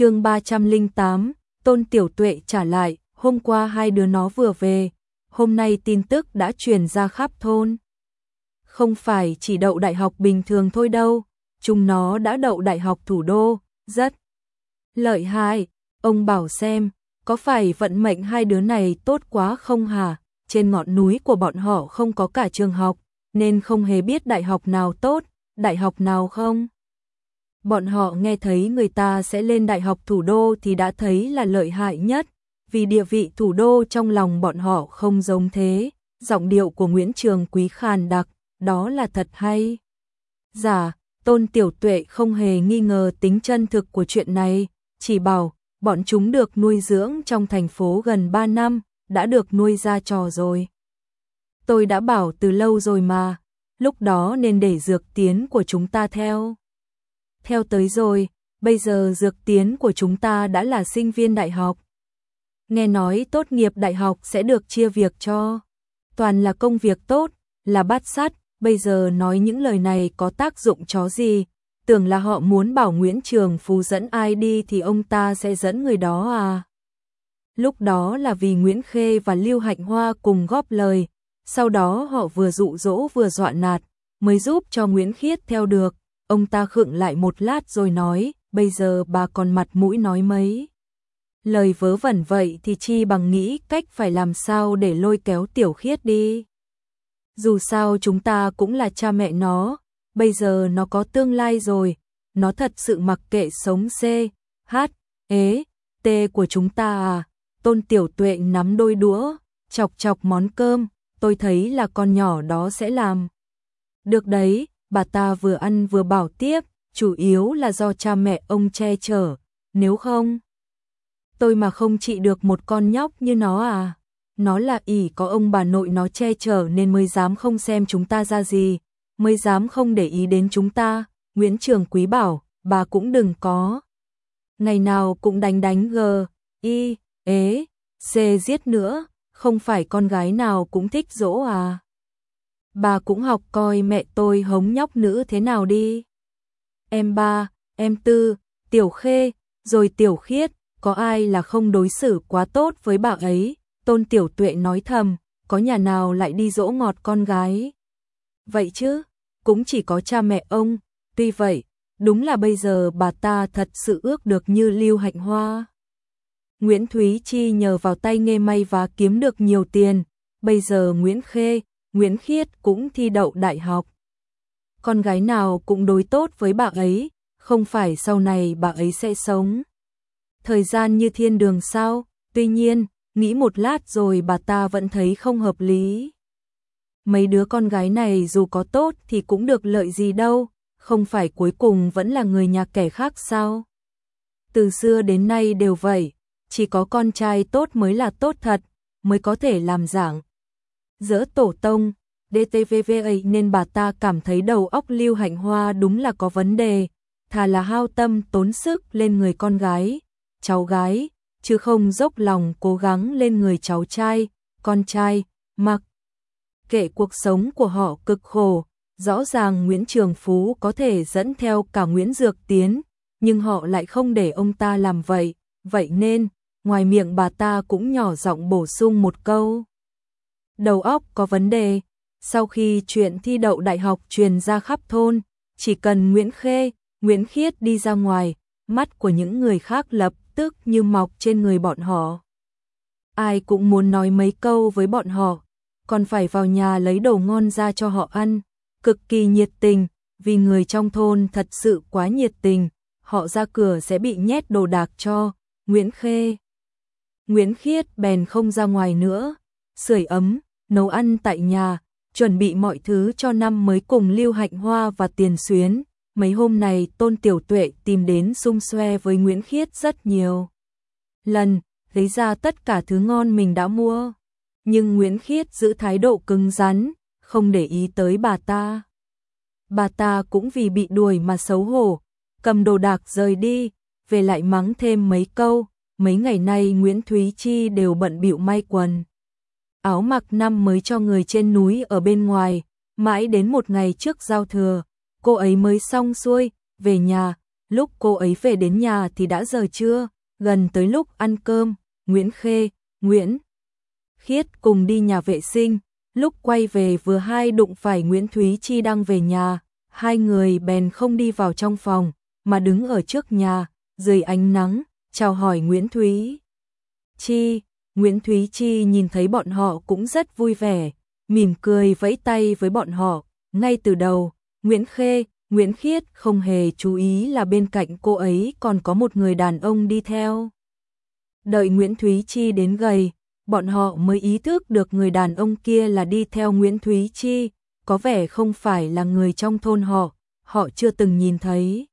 chương 308, Tôn Tiểu Tuệ trả lại, hôm qua hai đứa nó vừa về, hôm nay tin tức đã truyền ra khắp thôn. Không phải chỉ đậu đại học bình thường thôi đâu, chúng nó đã đậu đại học thủ đô, rất lợi hại, ông bảo xem, có phải vận mệnh hai đứa này tốt quá không hả? Trên ngọn núi của bọn họ không có cả trường học, nên không hề biết đại học nào tốt, đại học nào không. Bọn họ nghe thấy người ta sẽ lên đại học thủ đô thì đã thấy là lợi hại nhất, vì địa vị thủ đô trong lòng bọn họ không giống thế. Giọng điệu của Nguyễn Trường Quý khàn đặc, đó là thật hay. Giả, Tôn Tiểu Tuệ không hề nghi ngờ tính chân thực của chuyện này, chỉ bảo, bọn chúng được nuôi dưỡng trong thành phố gần 3 năm, đã được nuôi ra trò rồi. Tôi đã bảo từ lâu rồi mà, lúc đó nên để dược tiến của chúng ta theo. Theo tới rồi, bây giờ dược tiến của chúng ta đã là sinh viên đại học. Nghe nói tốt nghiệp đại học sẽ được chia việc cho. Toàn là công việc tốt, là bát sát, bây giờ nói những lời này có tác dụng chó gì, tưởng là họ muốn bảo Nguyễn Trường Phú dẫn ai đi thì ông ta sẽ dẫn người đó à. Lúc đó là vì Nguyễn Khê và Lưu Hạnh Hoa cùng góp lời, sau đó họ vừa dụ dỗ vừa dọa nạt, mới giúp cho Nguyễn Khiết theo được. Ông ta khựng lại một lát rồi nói, bây giờ bà còn mặt mũi nói mấy. Lời vớ vẩn vậy thì chi bằng nghĩ cách phải làm sao để lôi kéo tiểu khiết đi. Dù sao chúng ta cũng là cha mẹ nó, bây giờ nó có tương lai rồi, nó thật sự mặc kệ sống C, H, ế, T của chúng ta à. Tôn Tiểu Tuệ nắm đôi đũa, chọc chọc món cơm, tôi thấy là con nhỏ đó sẽ làm. Được đấy, bà ta vừa ăn vừa bảo tiếp, chủ yếu là do cha mẹ ông che chở, nếu không... Tôi mà không trị được một con nhóc như nó à? Nó là ỷ có ông bà nội nó che chở nên mới dám không xem chúng ta ra gì, mới dám không để ý đến chúng ta. Nguyễn Trường Quý bảo, bà cũng đừng có. Ngày nào cũng đánh đánh g, y, ế, e, c giết nữa, không phải con gái nào cũng thích dỗ à. Bà cũng học coi mẹ tôi hống nhóc nữ thế nào đi. Em ba, em tư, tiểu khê, rồi tiểu khiết, có ai là không đối xử quá tốt với bà ấy, tôn tiểu tuệ nói thầm, có nhà nào lại đi dỗ ngọt con gái. Vậy chứ, cũng chỉ có cha mẹ ông, tuy vậy, đúng là bây giờ bà ta thật sự ước được như lưu hạnh hoa. Nguyễn Thúy Chi nhờ vào tay nghề may và kiếm được nhiều tiền, bây giờ Nguyễn Khê, Nguyễn Khiết cũng thi đậu đại học. Con gái nào cũng đối tốt với bà ấy, không phải sau này bà ấy sẽ sống. Thời gian như thiên đường sao, tuy nhiên, nghĩ một lát rồi bà ta vẫn thấy không hợp lý. Mấy đứa con gái này dù có tốt thì cũng được lợi gì đâu, không phải cuối cùng vẫn là người nhà kẻ khác sao. Từ xưa đến nay đều vậy, chỉ có con trai tốt mới là tốt thật, mới có thể làm giảng. Giữa tổ tông, DTVVA nên bà ta cảm thấy đầu óc lưu hạnh hoa đúng là có vấn đề, thà là hao tâm tốn sức lên người con gái, cháu gái, chứ không dốc lòng cố gắng lên người cháu trai, con trai, mặc. Kệ cuộc sống của họ cực khổ, rõ ràng Nguyễn Trường Phú có thể dẫn theo cả Nguyễn Dược Tiến, nhưng họ lại không để ông ta làm vậy, vậy nên, ngoài miệng bà ta cũng nhỏ giọng bổ sung một câu. Đầu óc có vấn đề, sau khi chuyện thi đậu đại học truyền ra khắp thôn, chỉ cần Nguyễn Khê, Nguyễn Khiết đi ra ngoài, mắt của những người khác lập tức như mọc trên người bọn họ. Ai cũng muốn nói mấy câu với bọn họ, còn phải vào nhà lấy đồ ngon ra cho họ ăn, cực kỳ nhiệt tình, vì người trong thôn thật sự quá nhiệt tình, họ ra cửa sẽ bị nhét đồ đạc cho, Nguyễn Khê. Nguyễn Khiết bèn không ra ngoài nữa, sưởi ấm, nấu ăn tại nhà, chuẩn bị mọi thứ cho năm mới cùng Lưu Hạnh Hoa và Tiền Xuyến. Mấy hôm này Tôn Tiểu Tuệ tìm đến xung xoe với Nguyễn Khiết rất nhiều. Lần, lấy ra tất cả thứ ngon mình đã mua. Nhưng Nguyễn Khiết giữ thái độ cứng rắn, không để ý tới bà ta. Bà ta cũng vì bị đuổi mà xấu hổ, cầm đồ đạc rời đi, về lại mắng thêm mấy câu. Mấy ngày nay Nguyễn Thúy Chi đều bận bịu may quần. Áo mặc năm mới cho người trên núi ở bên ngoài, mãi đến một ngày trước giao thừa, cô ấy mới xong xuôi, về nhà, lúc cô ấy về đến nhà thì đã giờ trưa, gần tới lúc ăn cơm, Nguyễn Khê, Nguyễn Khiết cùng đi nhà vệ sinh, lúc quay về vừa hai đụng phải Nguyễn Thúy Chi đang về nhà, hai người bèn không đi vào trong phòng, mà đứng ở trước nhà, dưới ánh nắng, chào hỏi Nguyễn Thúy Chi. Nguyễn Thúy Chi nhìn thấy bọn họ cũng rất vui vẻ, mỉm cười vẫy tay với bọn họ, ngay từ đầu, Nguyễn Khê, Nguyễn Khiết không hề chú ý là bên cạnh cô ấy còn có một người đàn ông đi theo. Đợi Nguyễn Thúy Chi đến gầy, bọn họ mới ý thức được người đàn ông kia là đi theo Nguyễn Thúy Chi, có vẻ không phải là người trong thôn họ, họ chưa từng nhìn thấy.